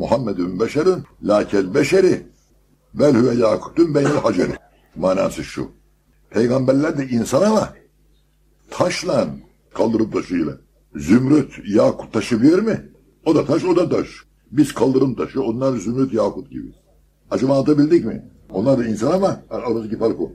Muhammedun beşerun lakel beşeri vel huve yakutun beynel haceri. Manası şu. Peygamberler de insan ama taşla kaldırım taşıyla. Zümrüt, yakut taşı bir mi? O da taş, o da taş. Biz kaldırım taşı, onlar zümrüt, yakut gibi. Acaba anlatabildik mi? Onlar da insan ama aramızdaki fark o.